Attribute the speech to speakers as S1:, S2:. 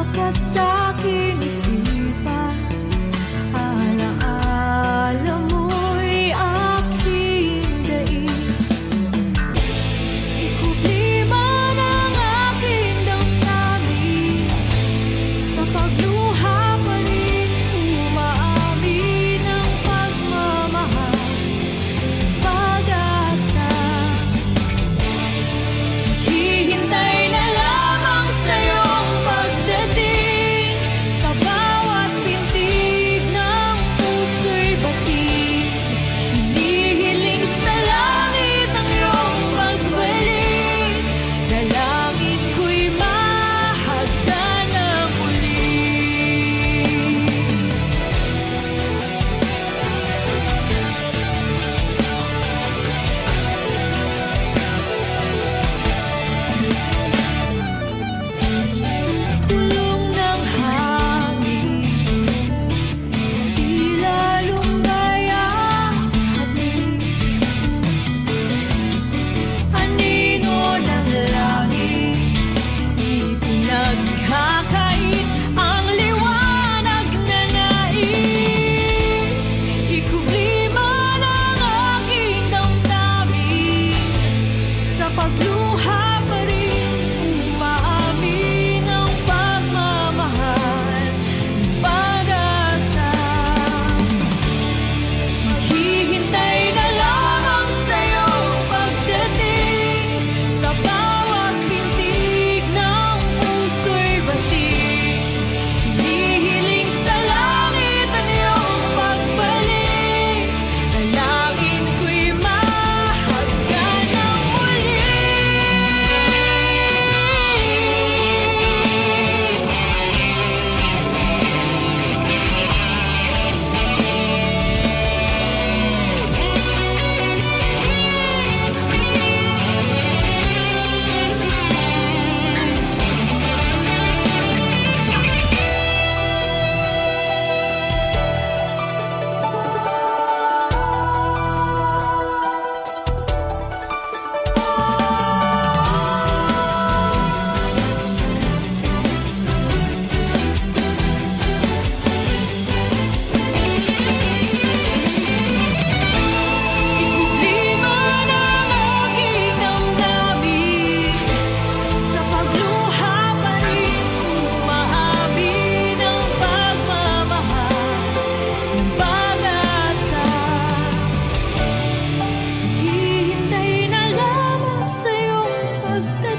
S1: pa ka sa'kin canta.